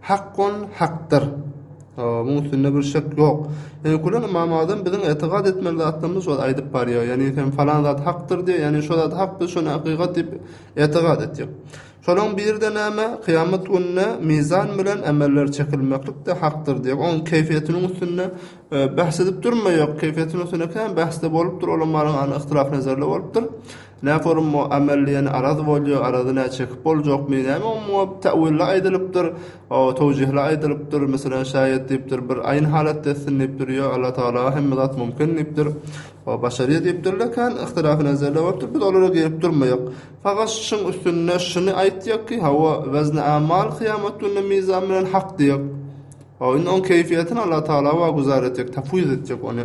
Hak on hakdyr. Muň üstünde bir şek ýok. Ýani kulan ymam azam biziň etigad etmeli zatlarymyz bar aýdyp barýar. Ýani sen falan zat hakdyr diýýär. Ýani şo zat hak biz şony hakykat diýip etigad etjek. Şolaň biride näme kyýamat gününe mizan bilen emeller çekilmeklik de hakdyr diýýär. Oň keýfiýetiniň üstünde bahs edip durmaýok. Keýfiýetiniň üstünde kän bahs de bolupdyr ulamaryň arasyna yhtilaf nazarly bolupdyr. Näme forum bu amel diýen araz bolýa arazy nä çekip boljakmy näme o muňa tawilla aýdylypdyr o towjihli aýdylypdyr meselem şaýat diýipdir bir aýn halatda etsin diýipdir ýok Allah tagala hemme zat mümkin diýipdir o başarýa diýipdirler kan ihtilafy nazarda bolupdyr biz olara girip durmaýak fakat şuň üstünde şuny aýtýak ki hawa wezn-i amal kyýamat gününe mizan bilen hak diýek o indi oň keýfiýetini Allah tagala waguzar etjek tapwyz etjek ony.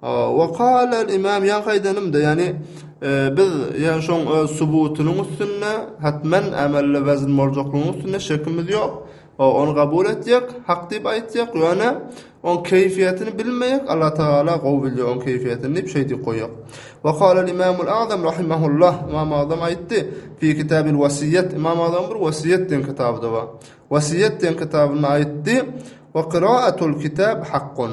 Wa kal al imam ýa gaýdanymda ýani biz ýa şoň öz subutynyň üstünde hatmen amelle wezn boljaklygyň üstünde şekimiz ýok wa ony gabul etjek hak diýip aýtjak ýöne oň keýfiýetini bilmeýek Allah tagala gowy bilýär oň keýfiýetini diýip şeýdip goýjak wa kal al imam al azam rahimahullah imam azam aýtdy fi kitab al wasiýat imam azam bir wasiýat diýen kitabda bar wasiýat diýen kitabynda aýtdy wa qiraat al kitab hakkun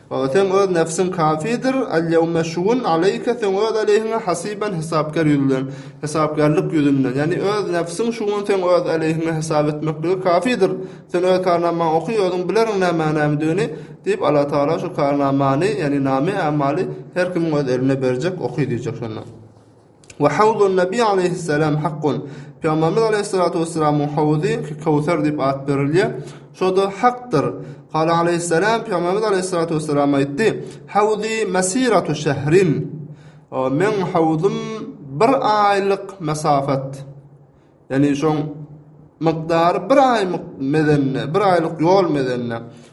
Seň öz nebsiň kafidir, al-ýewme şugun aleýke, seň öz aleýhiňe hasiben hesapkär ýüzünden, hesapkärlik ýüzünden, ýagny öz nebsiň şugun seň öz aleýhiňe hesap etmeklige kafidir. Sen öz karnamaňy oky, özüň bilerň nämä nämedigini, diýip, Allah Tagala şu karnamany, ýagny name-i amaly her kimiň öz eline berjek, oky diýjek şonda. Wa hawdun nabi aleýhissalam hakkun. Pygamberimiz aleýhissalatu wessalamyň hawzy Kewser diýip at berilýär. Şo-da hakdyr. Kala aleýhissalam Pygamberimiz aleýhissalatu wessalam aýtdy, Hawzi masiratu şehrin. Meň hawzym bir aýlyk mesafat. Ýagny şoň mukdary bir aý mezende, bir aýlyk ýol mezende.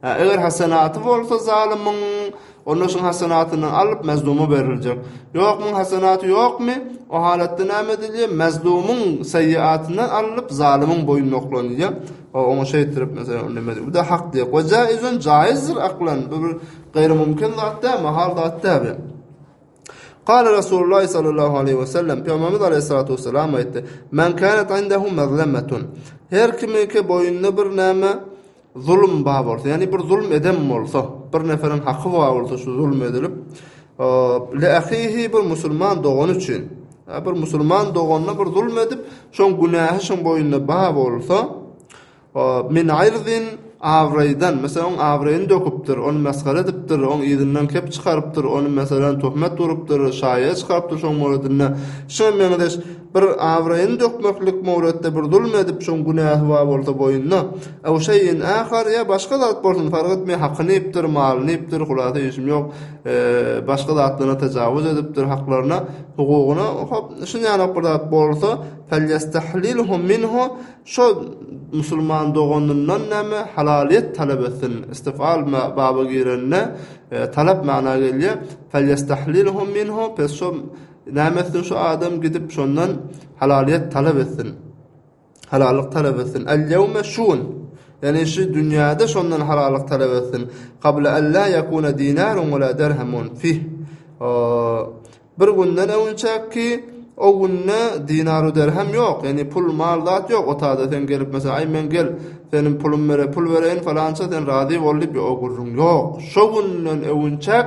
Hä, eger hasanaty bolsa zalymyň, onda şuň hasanatyndan alyp, mazluma beriljek. Ýok, muň hasanaty ýokmy? O halatda näme edilýär? Mazlumyň saýýatyndan alyp, zalymyň boýnuna oklanylýar. O, oňa şeýtdirip, meselem, nämedir, bu-da hak diýýär. We jaizun, jaizdir aklan, bu bir gaýrymumkin zat däl, mahal zat däl bu. Kâle Resulullâhi sallallahu aleyhi ve sellem, Peygamberimiz aleyhissalatu vesselam aýtdy, Men kânet indehu mezlemetun. Her kimiňki boýnunda bir näme Zulum bar bolsa, ýagny bir zulum eden bolsa, bir neseriň haky bar bolsa şu zulum edilip, leahihi bir musulman dogany üçin, bir musulman doganyna bir zulum edip, şoň günähi şoň boýunda bar bolsa, min irzin abraýdan, meselem, oň abraýyny döküpdir, ony mesgara edipdir, oň yzyndan kep çykarypdyr, ony meselem, töhmet urupdyr, şaýa çykarypdyr şoň babatynda, şuňa meňzeş. Bir abraýyny dökmeklik mowretde bir zulm edip, şoň günäsi bar bolsa boýnuna, aw şeýin, ahar, ýa başga zat bolsun, fark etmeýär, hakyny iýipdir, malyny iýipdir, hulasa işim ýok, başga zatlaryna tajawuz edipdir, haklaryna, hukugyna, hop, şunýanok bir zat bolsa, felýestahlilhu minhu, şo musulman doganyndan näme, halalyýet talap etsin, istifal baba girende, talap mana gelýär, felýestahlilhu minhu, pes şo Näme etsin şu adam gidip şondan halalyýet talap etsin. Halallyk talap etsin. Al-ýewme şu gün ýani şu dünýäde şondan halallyk talap etsin. Qabla an la ýakuna dinarun we la dirhamun fih. Bir günden öňçäk ki o günde dinaru derhem ýok, ýani pul mal zat ýok. Otada sen gelip mesela aý men gel, seniň pulum bere pul bereýin falança sen razy bol diýip o gürrüň ýok. Şo günden öňçäk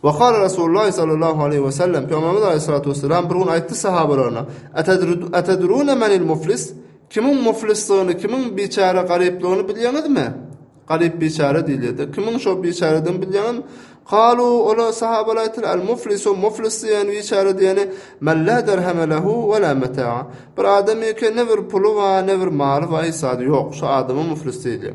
Wa kala Rasulullahi sallallahu aleýhi we sellem, Pygamberimiz aleýhissalatu wessalam bir gün aýtdy sahabalaryna, Atadruna menil muflis? Kimiň muflisdigini, kimiň biçäre, garypdygyny bilýäňizmi? Garyp biçäre diýilýärdi. Kimiň şo biçäredigini bilýäňizmi? Kalu, olar sahabalar aýtdylar, Al muflisu muflis diýen biçäre diýeni, men la derheme lehu we la metaa. Bir adam eken, ne bir puly bar, ne bir maly bar, hiç zady ýok. Şo adama muflis diýilýär.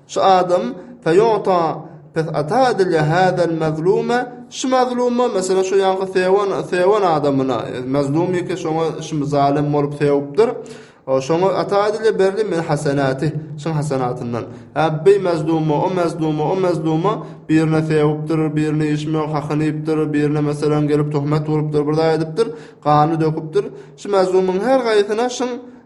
Şu adam feýu'ta, pes ata edilýär, häzel mezluma, şu mezluma, meselem, şu ýaňky sewan, sewan adamyna, mezlum ýeke şoňa, şim zalym bolup sewupdyr, o, şoňa ata edilýär, berilýär, min hasenati, şoň hasenatyndan. Hä, bi mezluma, o mezluma, o mezluma, birine sewupdyr, birine işim ýok, hakyny iýipdir, birine, meselem, gelip, töhmet urupdyr, bir zat edipdir, ganyny döküpdir, şu mezlumyň her gaýsyna şoň,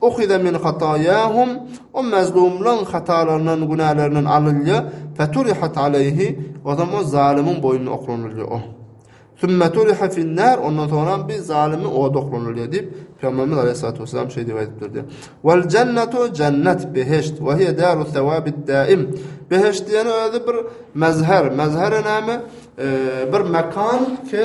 Uhize min hataýahum, o mazlumlaň hatalaryndan, günälerinden alynýar, feturihat aleýhi, ozam o zalymyň boýnuna oklanylýar o. Sümme turiha fin-nar, ondan soňram bi zalymy oda oklanylýar diýip, Pygamberimiz aleýhissalatu wessalam şeýdip aýdypdyr diýip. Wal jannatu jannat, behişt, we hiye daru sawabid daim, behişt diýeni özi bir mazhar, mazhar näme? Bir makan, ke,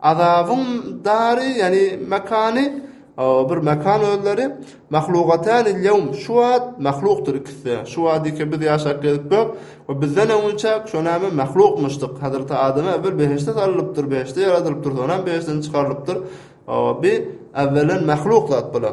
Azabyň dary, ýagny mekany, bir mekan özleri, mahlugatänil ýewm, şu wagt mahlukdyr ikisi-de. Şu wagt diýkä biz ýaşap gezip ýok we bizden öňünçäk şu näme mahlukmyşdyk. Hazreti Ademe ewel behişde salylypdyr, behişde ýaradylypdyr, soňam behişden çykarylypdyr. Bi ewvelden mahluk zat bula.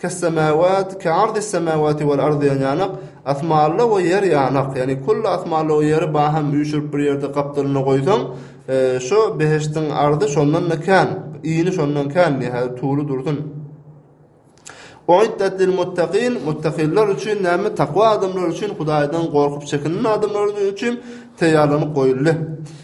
Kes-semawat, ke-ardis-semawati wal-ard diýen ýanak, Asmanlar we ýer ýanak, ýagny külli asmanlar we ýeri baham üýşürip bir ýerde gapdalynda goýsaň, şo behişdiň ardy şondan-da kän, yny şondan kän, nihaýat tuly dursun. Uiddat lil-muttaqin, muttaqinler üçin näme, takwa adamlar üçin, Hudaýdan gorkup çekinen adamlar üçin taýýarlanyp goýuldy.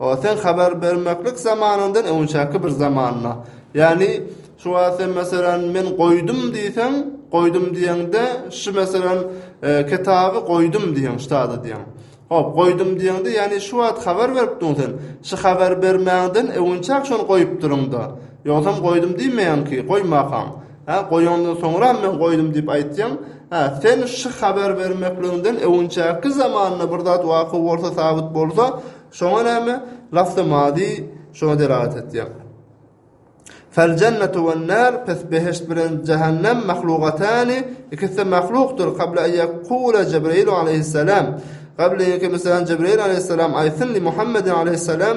Ol sen habar bermeklik zamanyndan öňçäki bir zamanda. Ýagny şu wagt sen meselem men goýdum diýseň, goýdum diýeňde şu meselem e, kitaby goýdum diýeň, ştada diýeň. Hop, goýdum diýeňde, ýagny şu wagt habar beripdiň sen. Şu habar bermäňden öňçäk şony goýupdyryň-da. Ýogsam goýdum diýmeýäňki, goýmakaň. Hä, goýandan soňram men goýdum diýip aýtýaň. Hä, sen şu habar bermekligiňden öwünçäki zamanda bir zat waka bolsa, sabyt bolsa, şoňa näme? Lafzy mady şoňa delalat etýär. Fel-jennetu wen-nar, pes behişt bilen jähennem, mahlugatani, ikisi-de mahlukdyr, kabla en ýekula Jebrailu aleýhissalam, gableýinki, meselem, Jebrail aleýhissalam aýtsyn, li Muhammedin aleýhissalam,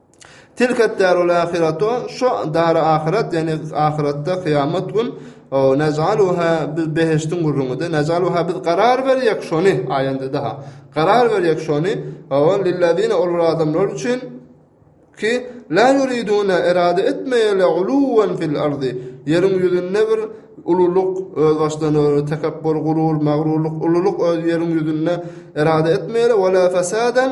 Tilket darul ahiratu şu dary ahyret ýagny ahyretde kyýamat gün nezaluha biz behişdiň gürrüňinde nezaluha biz garar berjek şony aýanda daha garar berjek şony ol lillezine ol adamlar üçin ki la yuriduna irade etmeýärler uluwan fil ardi ýeriň ýüzünde bir ululuk öz başdan öre tekabbur gurur magrurlyk ululuk öz ýeriň ýüzünde irade etmeýärler wala fasadan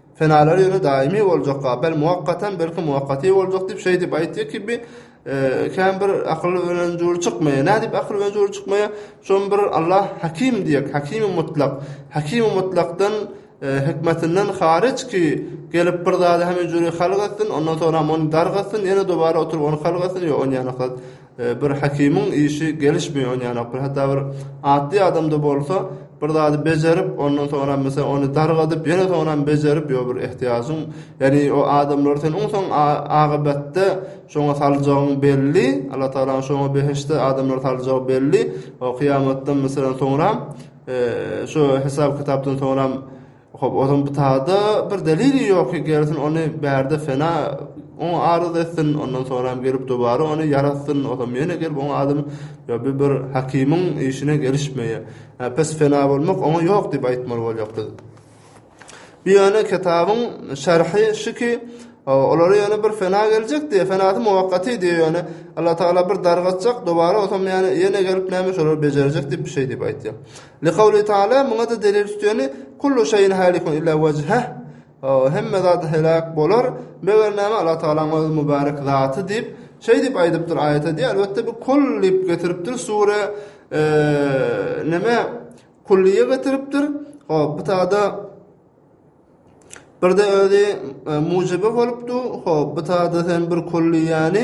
Senalar ýöne daýymy boljakka, bel muwakkatan, belki muwakkaty boljak diýip şeýdip aýtýar kibi, kän bir akyl bilen jul çykmaýar. Nädip akyl bilen jul çykmaýar? Şony bir Allah Hakim diýek, Hakimi mutlak. Hakimi mutlakdan hikmetinden haryç ki, gelip bir zady hem hüjri halk etsin, ondan soňra hem ony dargatsyn, ýene dobara oturyp ony halk etsin, ýok, onýanok zat. Bir hakimiň işi gelişmeýär on ýanok bir hatda bir atly adamda bolsa bir zady bejerip ondan soňra mese ony dargadyp ýene soňra bejerip ýo bir ehtiýajyň ýani o adamlar sen on soň agybatda şoňa saljagyň belli Allah tagalaň şoňa behişde adamlar saljagy belli o kyýamatdan meselem soňra şo hesap kitapdan soňra Hop, ozüň bu taýda bir delili ýok egersin, ony bärde fena oň arz etsin, ondan soňram gelip dubara ony ýaratsyn, ozam ýene gelip oň adyny ýa bir bir hakimiň işine gelişmeýär. Hä, pes fena bolmak oňa ýok diýip aýtmaly bolýak biz. Bir ýöne kitabyň şerhi şu ki, olary ýöne bir fena geljek diýe, fenasy muwakkaty diýe ýöne Alla Tagala bir dargatjak, dubara ozam ýene gelip näme şolary bejerjek diýip bir şey diýip aýtýar. Liqawlihi Ta'ala, muňa-da delil tutýany, Kullu şeýin halikun illa wejheh, Hemme zat heläk bolar, meger näme Alla Tagalaň öz mübärek zaty diýip, şeý diýip aýdypdyr aýat edýär. Elbetde bu kul diýip getiripdir sure näme kullyýe getiripdir. Hop, bu tada birde özi mujibe bolupdy. Hop, bu tada hem bir kullyýäni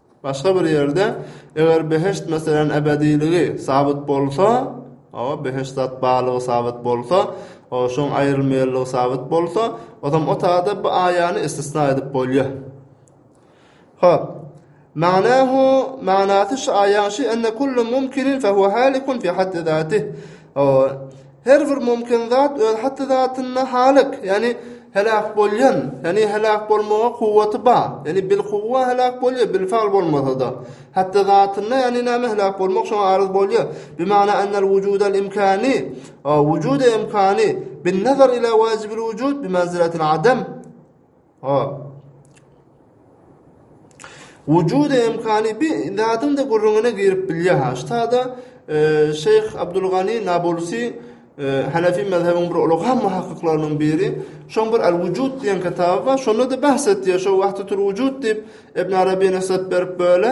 Başga bir ýerde, Eger behişt, meselem, ebediligi sabyt bolsa, hawa, behişt zat barlygy sabyt bolsa, hawa, şoň aýrylmaýanlygy sabyt bolsa, onsoň o taýda bu aýany istisna edip bolýar. Hop. Magnahu, manasy şu aýaň şu enne kullu mumkinin fehuwa halikun fi haddi zatih. Her bir mümkin zat öz haty zatynda halik, ýagny heläk bolýan, ýagny heläk bolmaga kuwwaty bar, ýagny bilkuwwa heläk bolýar, bilfal bolmasa-da. Haty zatynda, ýagny näme heläk bolmak şoňa arz bolýar. Bimana ennel wujudal imkani, wujud-i imkani, bin-nazar ila wajibil wujud bimenziletiladem. Hop. Wujudy emkany bi zadyň-da gürrüňine girip bilýär ha. Ştada Şeýh Abdulgani Nabulsi Hanefi mezhebiniň bir ulagam muhakkyklarynyň biri. Şoň bir Al-Wujud diýen kitaby bar. Şonda-da bahs etýär. Şo wagty tur Wujud diýip Ibn Arabi nyssat berip böle.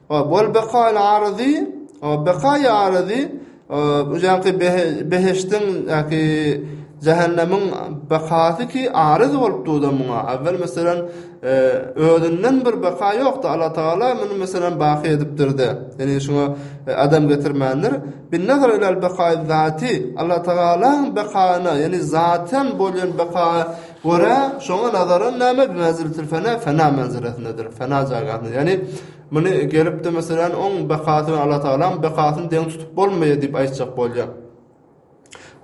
O, bol bekaýyl arazy, o, bekaý arazy, o, bu ýagty behişdiň ýa-ki jähennemiň bekasy ki, arz bolup dur-da muňa. Awvel, meselem, e, özünden bir beka ýokdy, Allah Tagala muny, meselem, baky edipdir-de. Ýagny, şuňa e, adam getirmändir. Bin-nazar ilal bekaýiz zati, Allah Tagalaň bekaýyna, ýagny zatdan bolýan beka, Görä, şoňa nazaran näme bi menziltil fena, fena menzilesindedir, fena jaýgasyna. Ýagny, muny gelipdi, meselän, oň bekasy bilen Allah Tagalaň bekasyny deň tutup bolmaýar diýip aýtjak bolýar.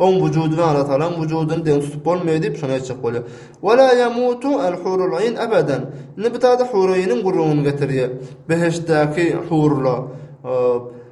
Oň wujudy bilen Allah Tagalaň wujudyny deň tutup bolmaýar diýip, şony aýtjak bolýar. Wa la yamutu al-hurul ayn abadan. Indi bu zada huraýynyň gürrüňini getirýär. Behiştdäki hurlar.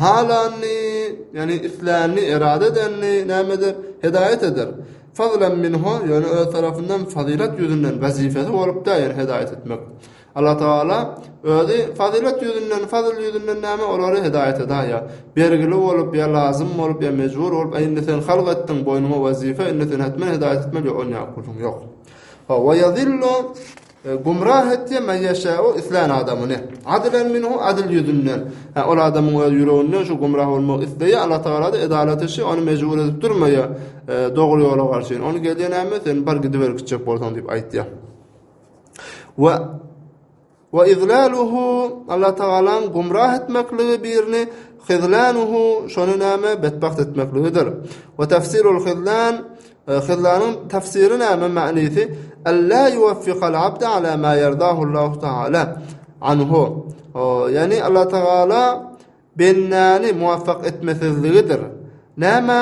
Halany, ýagny islänini, erada edenini näme eder? Hedaýat eder. Fazlan minhu, ýöne Öz tarapyndan fazylat ýüzünden, wezipesi bolupdyr, ýagny hedaýat etmek. Allah Tagala Özi fazylat ýüzünden, fazl ýüzünden näme, olary hedaýat edaýýar. Bergili bolup, ýa lazym bolup, ýa mejbur bolup, a indi sen halk etdiň, boýnuňa wezipe, indi sen hetmen hedaýat etmeli, ýa onýa kulyň ýok. Hawa, we ýazillu, Gümrah etýär men ýaşäw islän adamyny. Adylan minhu adyl ýüzünden. Hä, ol adamyň öz ýüreginden şu gümrah bolmagy isleýär, Allah Tagala-da edalaty şi, ony mejbur edip durmaýar, dogry ýola garşyn. Ony gelýär näme, sen bar gidiber gitjek bolsaň diýip aýtýar. We we izlaluhu Allah Tagalaň gümrah etmekligi birini hyzlanuhu şony näme betbagt etmekligidir. We tefsirul hyzlan Hyzlanyň tafsyry näme manysy Alla ýuwaffigal abda ala ma ýerdahu Allahu taala anhu ýagny Alla tagala bendäni muwaffak etmesizligidir. Näme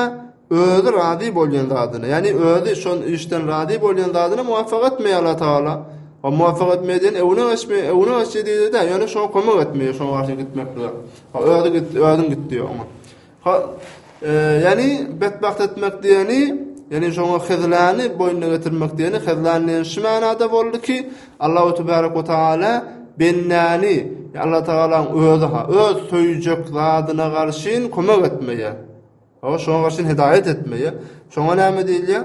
özi razy bolýan zadyna ýagny özi şon işden razy bolýan zadyna muwaffak etmeýär Alla tagala. O muwaffak etmeýär diýen öwne geçme öwne geçýär diýdi-de ýöne şoňa kömek etmeýär şoňa garşy gitmeklige. Özi git öziň git diýýär oňa. Ha, e, ýani betbagt etmek diýeni, ýani şoňa hezlany boýnuna getirmek diýeni, hezlan diýen şu manada boldy ki, Allahu tebarek we taala bendäni Allah tagalaň özi ha, öz söýjek zadyna garşyn kömek etmeýär. Hawa, şoňa garşyn hidaýat etmeýär. Şoňa näme diýilýär?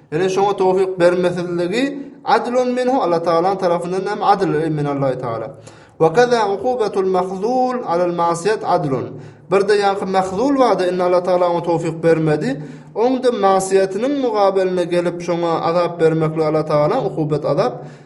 Ýöne şoňa towfyk bermesizligi adlun minhu Alla Tagalaň tarapyndan näme adyl ey men Allahy Tagala. Wa kaza uqubatul mahzul alal ma'siyat adlun. Birde ýaňky mahzul bardy indi Alla Tagala oňa towfyk bermedi. Oňda ma'siýatynyň mugabalynda gelip şoňa azap bermeklik Alla Tagalaň uqubat azap.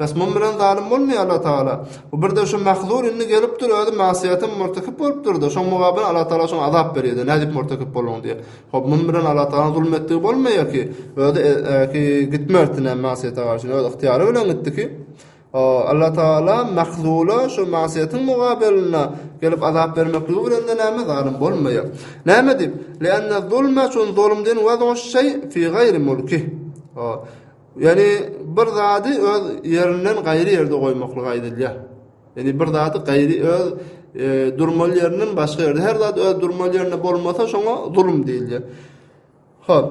Bes mum bilen zalym bolmaý Alla Tagala. Bu birde şu mahzur indi gelipdir özi masiýete murtekip bolupdyrda şoň mugabil Alla Tagala şoňa azap berýärde nädip murtekip bolduň diýip. Hop mum bilen Alla Tagalaň zulum etdigi bolmaýa ki özi ki gitmerdi näme masiýete garşy öz ygtyýary bilen gitdi ki Alla Tagala mahzula şu masiýetiň mugabiline gelip azap bermekligi bilen de näme zalym bolmaýa. Näme diýip? Li anna zulma şun zulum din wazun şeý fi gaýri mulki. Ýagny bir zady öz ýerinden gaýry ýerde goýmaklygy aýdylýar. Ýagny bir zady gaýry öz e, durmaly ýerinden başga ýerde. Her zat öz durmaly ýerinde bolmasa şoňa zulum diýilýär. Hop.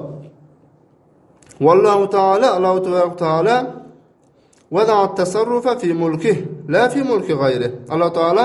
Wallahu taala Allahu tebaraka taala wada tasarrufa fi mulki la fi mulki gaýri. Allah taala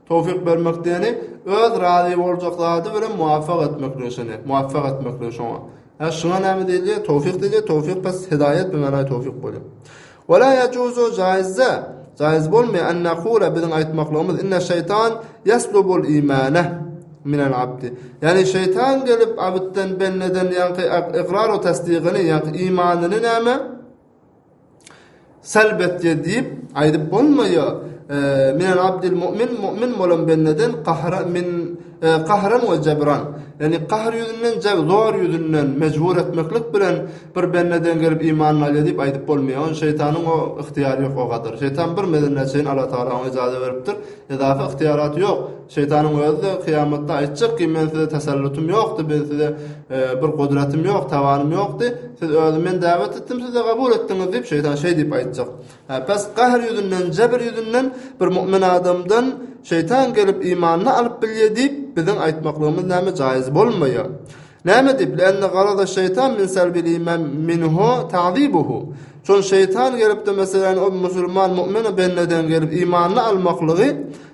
Towfyk bermek diýeni, öz razy boljak zady bilen muwaffak etmek diýen şony, muwaffak etmek diýen şoňa. Hä, şuňa näme diýilýär? Towfyk diýilýär, towfyk pes hidaýat bilen garaý towfyk bolýar. Wa la ýajuzu jaýyzda, jaýyz bolmaýar, an nakula biziň aýtmaklygymyz, inne şeýtan ýaslubul iýmana minel abdi. Ýagny şeýtan gelip abdden, bendeden ýaňky ykrar we tasdygyny, ýaňky iýmanyny näme? Selbetde diýip aýdyp bolmaýar. Minen Abdyl Mumin mumin bolan bendeden gahara min gahran we jebran, ýagny gahr ýüzünden jeb zor ýüzünden, mejbur etmeklik bilen bir bendeden gelip imanyny alýar diýip aýdyp bolmaýar. Ony şeýtanyň o ygtyýary ýok o gadar. Şeýtan bir mezine çenli Alla Taala oňa ijazat beripdir. Yzafy ygtyýaraty ýok. Şeýtanyň özi-de kyýamatda aýtjakki, Men size täsellutym ýokdy, men size bir gudratym ýok, tawanym ýokdy. Siz özi men dawet etdim, siz-de gabul etdiňiz diýip, şeýtan şeý diýip aýtjak. Bäs, gahr ýüzünden, jebir ýüzünden bir mu'min adamdan şeýtan gelip imanyny alyp bilýär diýip, biziň aýtmaklygymyz näme jaýyz bolmaýar. Näme diýip, Li'anna garaza şeýtan min salbil iman minhu ta'zibuhu. Şol şeýtan gelip-de, meselem, o musulman mu'mine bendeden gelip imanyny almaklygy,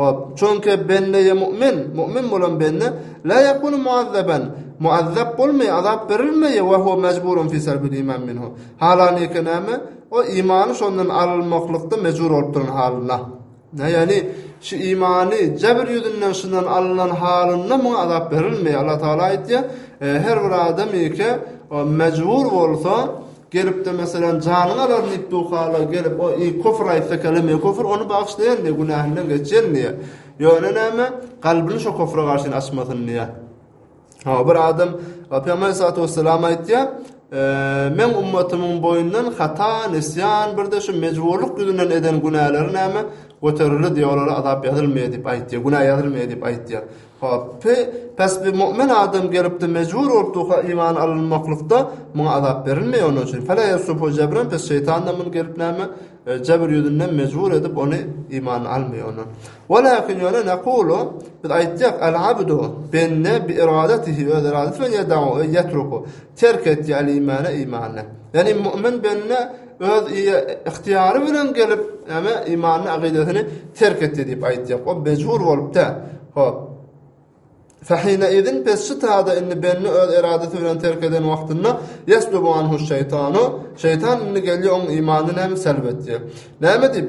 Hop, çünki bende-i mu'min, mu'min bolan bende, la ýekunu mu'azzaben, mu'azzap bolmaýar, azap berilmeýär, we huwe mejburun fi selbil iman minhu, halaniki näme, o imany şondan alynmaklykda mejbur bolup duran halynda. Nä, ýagny, şu imany jebir ýüzünden şundan alnan halynda muňa azap berilmeýär. Allatagala aýtýar, Her bir adam iki mejbur bolsa, Gelip-de, meselem, janyňy alaryn diýip duhala gelip, o i kofr aýtsa keleme kofr, ony bagyşlaýyn diýýär, günäsinden geçýän diýýär. Ýöne näme, kalbyny şo kofra garşy çyn açmasyn diýýär. Hawa, bir adam Pygamber aleyhissalatu vesselam aýtýar, Men ummatymyň boýundan hata, nisýan, bir-de şu mejburlyk ýüzünden eden günäleri näme, göterildi diýýär, olara azap ýazylmaýar diýip aýtýar, günä ýazylmaýar diýip aýtýar. Hop, py, pes bir mu'min adam gelipdi, mejbur bolupdy ha iman alynmaklykda, muňa azap berilmeýär onuň üçin. Fela yaslufu jebran, pes şeýtan-da muny gelip näme, jebr ýüzünden mejbur edip ony iman almaýar ondan. Walakin ýöne nekulu, biz aýtýak, al abdu, bende bi iradatihi, öz iradasy bilen ýedau, eý ýetruku, terk edýär al imana imany. Ýagny mu'min bende, Öz yhtyýary bilen gelip, näme, imanyny, akydasyny terk etdi diýip aýtýak. Ol mejbur bolup däl. Hop. Fahina idin pes şu tada indi benni öz eradasy bilen terk eden wagtynda yaslubu anhu şeytanu şeytan indi gelýär oň imanyny hem selb etýär. Näme diýip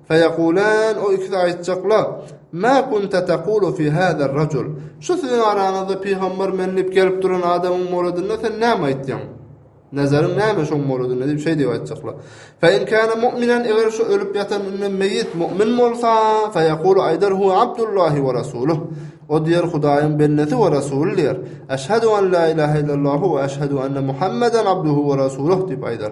Feýekulän, o ikisi aýtjaklar, Mä kunte tekulu fi hâzer racul, şu siziň araňyzda pygamber men diýip gelip duran adamyň boladynda sen näme aýtýaň? Nazaryň näme şoň boladynda diýip şeý diýip aýtjaklar. Fein kâne mu'minan, eger şu ölüp ýatan indi meýit mu'min bolsa, feýekulu aýdar, Huwe Abdullahi we rasuluh, o diýer Hudaýyň bendesi we rasuly diýer, Eşhedü en la ilahe illallahu we eşhedü enne Muhammeden abduhu we rasuluh diýip aýdar.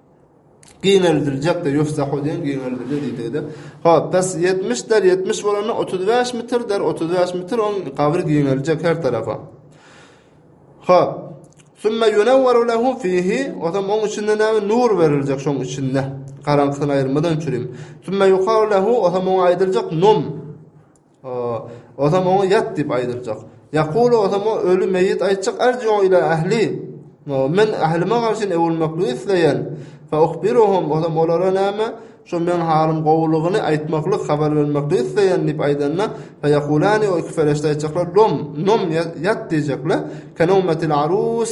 Giňeldiljek-de, ýogsa ho diýen giňeldilýär diýdigi-de. Hop, bes, ýetmiş der, ýetmiş bolanda otuz bäş metr der, otuz bäş metr oň gabry giňeljek her tarapa. Hop. Sümme ýunewweru lehu fihi, onsoň oň içinde näme, nur beriljek şoň içinde. Garaňkysyny aýyrmadan çürim. Sümme ýukalu lehu, onsoň oňa aýdyljak, num. Ozam oňa ýat diýip aýdyljak. Ýakulu ozam o öli meýit aýtjak ärj ýoň ile ähli. Men ählime garşyn öwülmekligi isleýän. Fe uhbiruhum ozam olara näme, şu meň halym gowulygyny aýtmaklyk, habar bermekligi isleýän diýip aýdanda, fe ýakulani o iki fereşde aýtjaklar, lom, nom, ýat diýjekler, ke-nowmetil arus,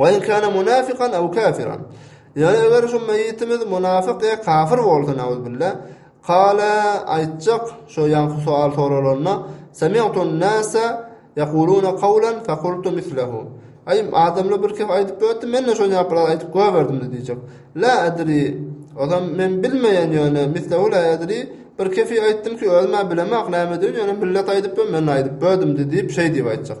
Wa in kana munafiqan aw kafiran. Ýöne eger şu meýitimiz munafyk ýa kafir bolsa nauzbilla kala aýtjak şu ýaňky soal soralanda sami'tun nasa yaquluna qawlan fa qultu mislahu. Aý adamlar bir kep aýdyp gördüm men şu ýaňky bir aýdyp göberdim diýjek. La adri Adam men bilmeýän ýöne mislahu la adri bir kefi aýtdym ki özüm bilemok näme diýip ýöne millet aýdyp men aýdyp gördüm diýip şeý diýip aýtjak.